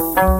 Bye.